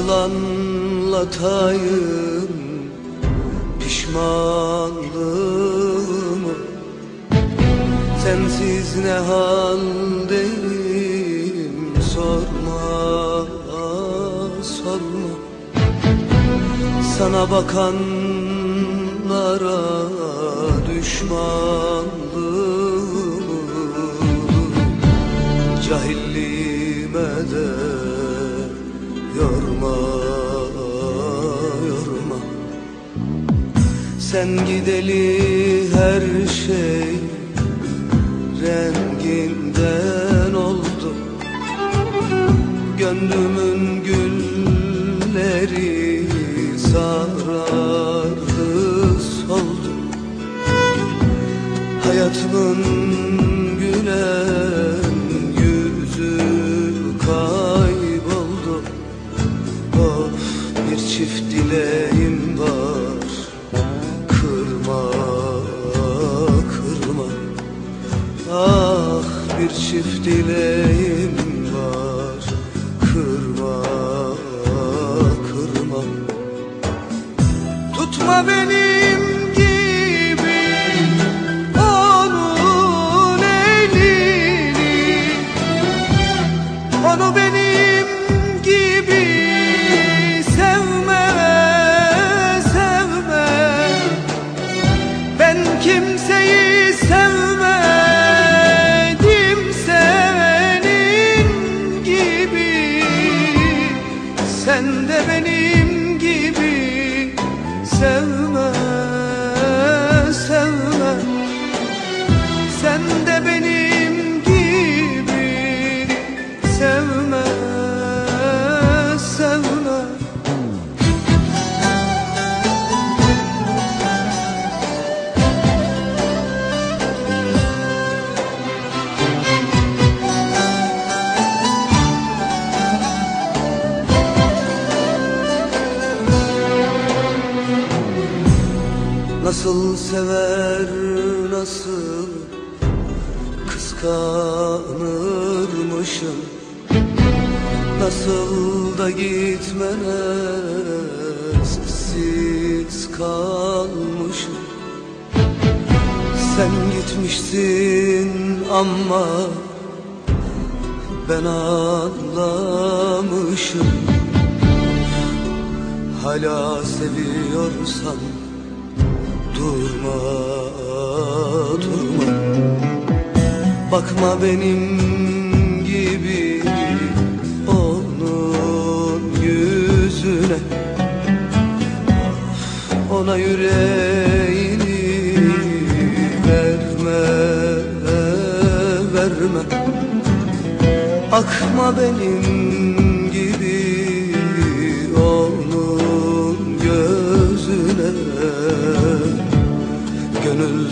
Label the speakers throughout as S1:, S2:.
S1: Nasıl anlatayım pişmanlığımı. Sensiz ne haldeyim sorma sorma. Sana bakanlara düşmanlığımı Sen gideli her şey renginden oldu. Gönlümün gülleri sarardı soldu. Hayatımın gülen yüzü kayboldu. Of bir çift dileğim çift dileğim Nasıl sever nasıl kıskanırmışım? Nasıl da gitmene sessiz kalmışım? Sen gitmişsin ama ben anlamışım. Hala seviyorsan Durma, durma. Bakma benim gibi onun yüzüne. Ona yüreğini verme, verme. Akma benim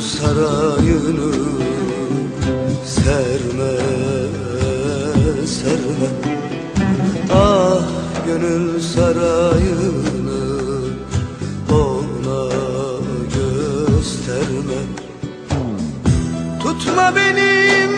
S1: sarayını serme, serme. Ah gönül sarayını ona gösterme. Tutma benim